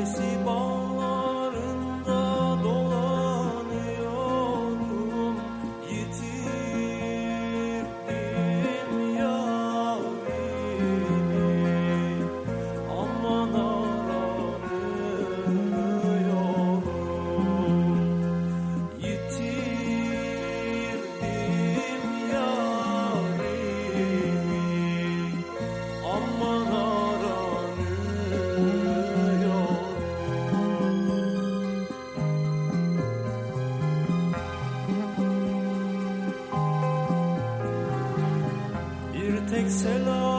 你是。Hello.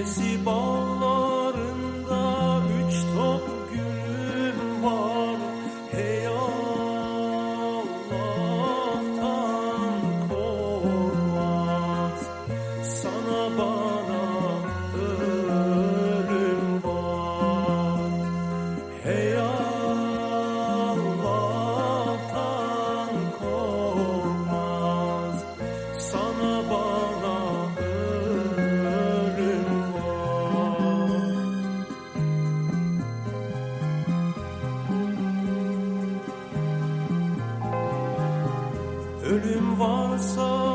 ah ölüm varsa